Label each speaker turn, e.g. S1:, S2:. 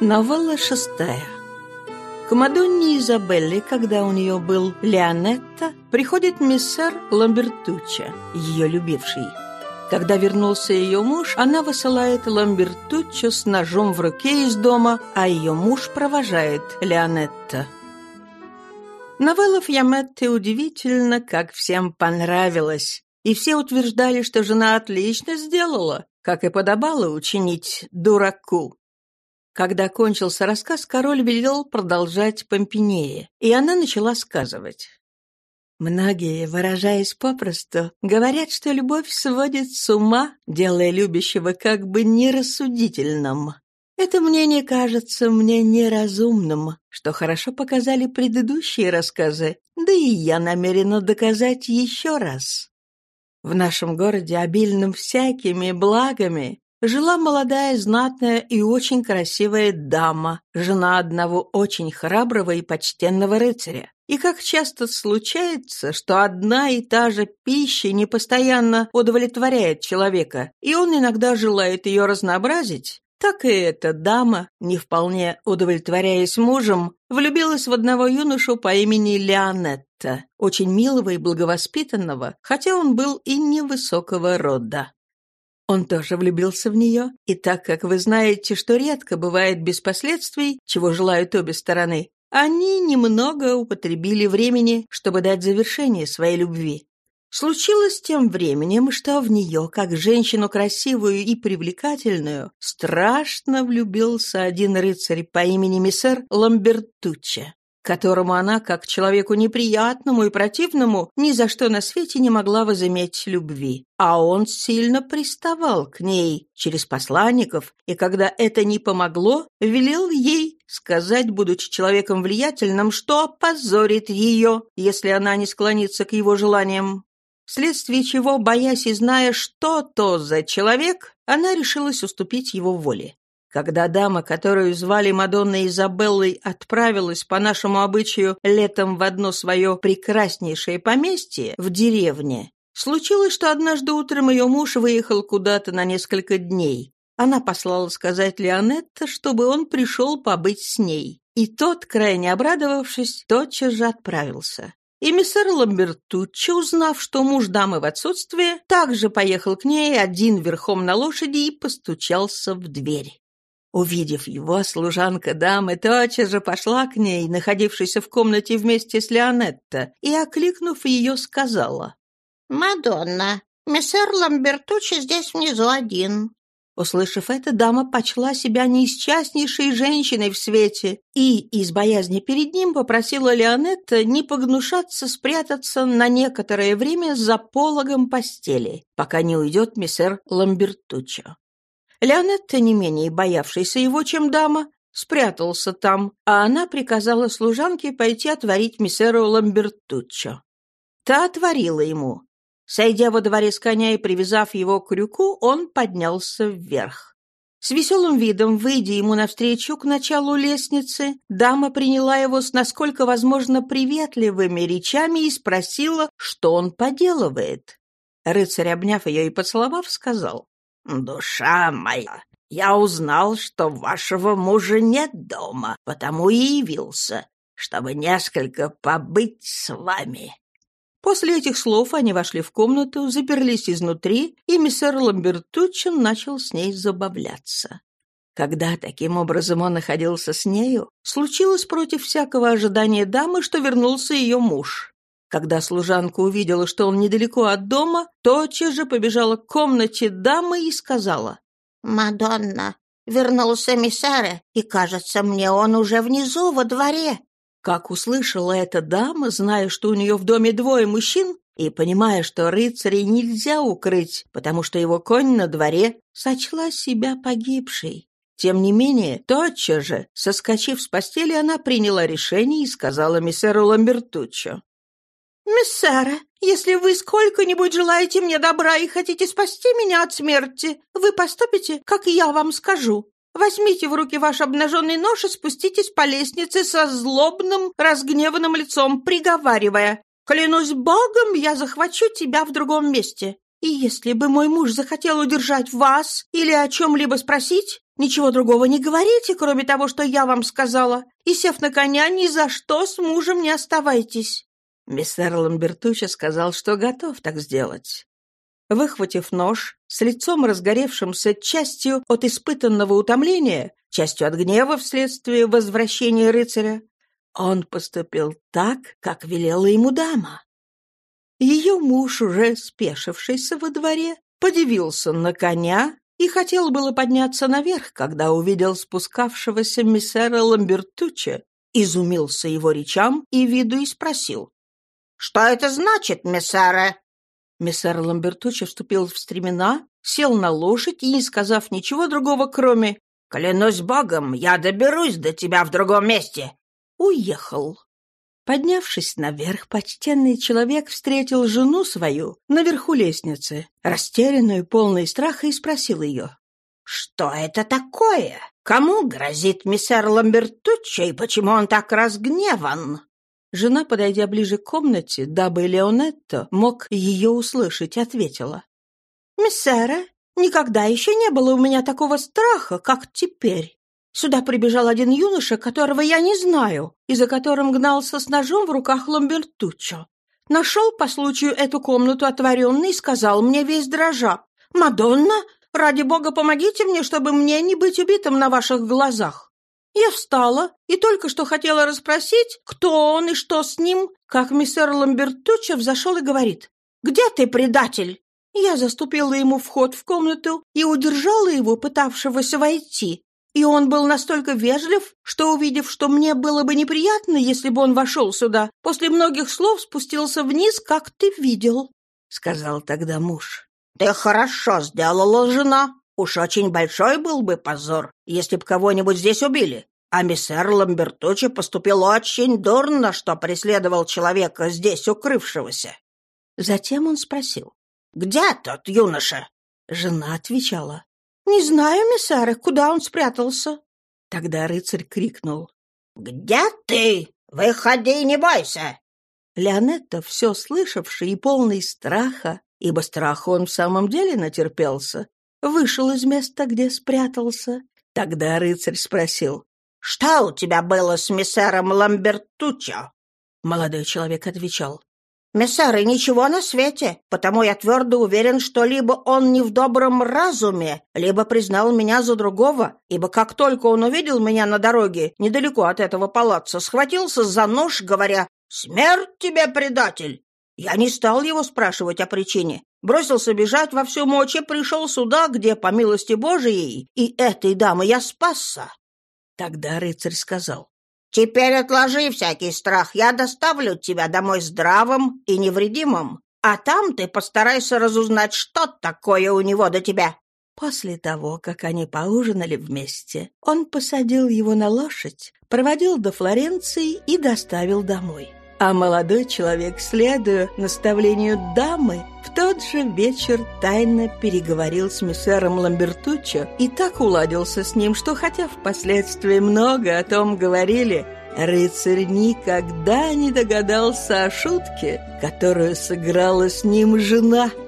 S1: Новелла шестая. К Мадонне Изабелле, когда у нее был Леонетта, приходит миссер Ламбертуччо, ее любивший. Когда вернулся ее муж, она высылает Ламбертуччо с ножом в руке из дома, а ее муж провожает Леонетта. Новелла Фьяметты удивительно, как всем понравилась, и все утверждали, что жена отлично сделала, как и подобало учинить дураку. Когда кончился рассказ, король велел продолжать Помпинее, и она начала сказывать. Многие, выражаясь попросту, говорят, что любовь сводит с ума, делая любящего как бы нерассудительным. Это мнение кажется мне неразумным, что хорошо показали предыдущие рассказы, да и я намерена доказать еще раз. В нашем городе, обильным всякими благами, жила молодая, знатная и очень красивая дама, жена одного очень храброго и почтенного рыцаря. И как часто случается, что одна и та же пища непостоянно удовлетворяет человека, и он иногда желает ее разнообразить, так и эта дама, не вполне удовлетворяясь мужем, влюбилась в одного юношу по имени Леонетта, очень милого и благовоспитанного, хотя он был и невысокого рода. Он тоже влюбился в нее, и так как вы знаете, что редко бывает без последствий, чего желают обе стороны, они немного употребили времени, чтобы дать завершение своей любви. Случилось тем временем, что в нее, как женщину красивую и привлекательную, страшно влюбился один рыцарь по имени миссер Ламбертуччи которому она, как человеку неприятному и противному, ни за что на свете не могла возыметь любви. А он сильно приставал к ней через посланников, и когда это не помогло, велел ей сказать, будучи человеком влиятельным, что опозорит ее, если она не склонится к его желаниям. Вследствие чего, боясь и зная, что то за человек, она решилась уступить его воле. Когда дама, которую звали Мадонной Изабеллой, отправилась по нашему обычаю летом в одно свое прекраснейшее поместье в деревне, случилось, что однажды утром ее муж выехал куда-то на несколько дней. Она послала сказать Леонетто, чтобы он пришел побыть с ней. И тот, крайне обрадовавшись, тотчас же отправился. И миссер Ламбертуччи, узнав, что муж дамы в отсутствие, также поехал к ней один верхом на лошади и постучался в дверь. Увидев его, служанка дамы тотчас же пошла к ней, находившейся в комнате вместе с Леонетто, и, окликнув ее, сказала.
S2: «Мадонна, мессер Ламбертучи здесь внизу один».
S1: Услышав это, дама почла себя неисчастнейшей женщиной в свете и, из боязни перед ним, попросила Леонетта не погнушаться спрятаться на некоторое время за пологом постели, пока не уйдет мессер Ламбертуччо. Леонетта, не менее боявшийся его, чем дама, спрятался там, а она приказала служанке пойти отворить миссеру Ламбертуччо. Та отворила ему. Сойдя во дворе с коня и привязав его к крюку, он поднялся вверх. С веселым видом, выйдя ему навстречу к началу лестницы, дама приняла его с насколько возможно приветливыми речами и спросила, что он поделывает. Рыцарь, обняв ее и поцеловав, сказал, «Душа моя, я узнал, что вашего мужа нет дома, потому и явился, чтобы несколько побыть с вами». После этих слов они вошли в комнату, заперлись изнутри, и миссер Ламбертучин начал с ней забавляться. Когда таким образом он находился с нею, случилось против всякого ожидания дамы, что вернулся ее муж. Когда служанка увидела, что он недалеко от дома, тотчас же побежала к комнате дамы и сказала.
S2: «Мадонна, вернулся миссаре, и, кажется, мне он уже внизу, во дворе».
S1: Как услышала эта дама, зная, что у нее в доме двое мужчин, и понимая, что рыцарей нельзя укрыть, потому что его конь на дворе, сочла себя погибшей. Тем не менее, тотчас же, соскочив с постели, она приняла решение и сказала миссеру Ламбертуччо.
S2: «Мисс Сара, если вы сколько-нибудь желаете мне добра и хотите спасти меня от смерти, вы поступите, как я вам скажу. Возьмите в руки ваш обнаженный нож и спуститесь по лестнице со злобным, разгневанным лицом, приговаривая, «Клянусь Богом, я захвачу тебя в другом месте. И если бы мой муж захотел удержать вас или о чем-либо спросить, Ничего другого не говорите, кроме того, что я вам сказала. И, сев на коня, ни за что с мужем не оставайтесь».
S1: Мистер Ламбертуча сказал, что готов так сделать. Выхватив нож, с лицом разгоревшимся частью от испытанного утомления, частью от гнева вследствие возвращения рыцаря, он поступил так, как велела ему дама. Ее муж, уже спешившийся во дворе, подивился на коня и хотел было подняться наверх, когда увидел спускавшегося миссера Ламбертуча, изумился его речам и виду и спросил.
S3: «Что это значит, миссера?»
S1: Мессер Ламбертуччи вступил в стремена, сел на лошадь и, не сказав ничего другого, кроме
S3: «Клянусь богом, я доберусь до тебя в другом месте»,
S1: уехал. Поднявшись наверх, почтенный человек встретил жену свою наверху лестницы, растерянную, полной страха, и спросил ее.
S3: «Что это такое? Кому грозит миссер Ламбертуччи и почему он так разгневан?»
S1: Жена, подойдя ближе к комнате, дабы Леонетто мог ее услышать, ответила.
S2: «Миссера, никогда еще не было у меня такого страха, как теперь. Сюда прибежал один юноша, которого я не знаю, и за которым гнался с ножом в руках Ламбертуччо. Нашел по случаю эту комнату отворенной и сказал мне весь дрожа. «Мадонна, ради бога, помогите мне, чтобы мне не быть убитым на ваших глазах». Я встала и только что хотела расспросить, кто он и что с ним, как мистер Ламбертуччо взошел и говорит, «Где ты, предатель?» Я заступила ему вход в комнату и удержала его, пытавшегося войти. И он был настолько вежлив, что, увидев, что мне было бы неприятно, если бы он вошел сюда, после многих слов спустился вниз, как ты видел, — сказал тогда муж.
S3: — Ты хорошо сделала, жена, Уж очень большой был бы позор, если б кого-нибудь здесь убили. А миссер Ламбертучи поступил очень дурно, что преследовал человека здесь укрывшегося.
S1: Затем он спросил.
S3: «Где тот юноша?»
S1: Жена отвечала.
S2: «Не знаю, миссары, куда он спрятался?»
S1: Тогда рыцарь крикнул.
S3: «Где ты? Выходи, не бойся!»
S1: Леонетто, все слышавший и полный страха, ибо страха он в самом деле натерпелся, вышел из места, где спрятался. Тогда рыцарь спросил,
S3: «Что у тебя было с миссером Ламбертуччо?»
S1: Молодой человек отвечал,
S3: «Мессеры, ничего на свете, потому я твердо уверен, что либо он не в добром разуме, либо признал меня за другого, ибо как только он увидел меня на дороге, недалеко от этого палаца, схватился за нож, говоря «Смерть тебе, предатель!» Я не стал его спрашивать о причине, Бросился бежать во всю мочь и пришел сюда, где, по милости Божией, и этой дамы я спасся.
S1: Тогда рыцарь сказал,
S3: «Теперь отложи всякий страх, я доставлю тебя домой здравым и невредимым, а там ты постарайся разузнать, что такое у него до тебя».
S1: После того, как они поужинали вместе, он посадил его на лошадь, проводил до Флоренции и доставил домой. А молодой человек, следуя наставлению дамы, в тот же вечер тайно переговорил с миссером Ламбертуччо и так уладился с ним, что хотя впоследствии много о том говорили, рыцарь никогда не догадался о шутке, которую сыграла с ним жена –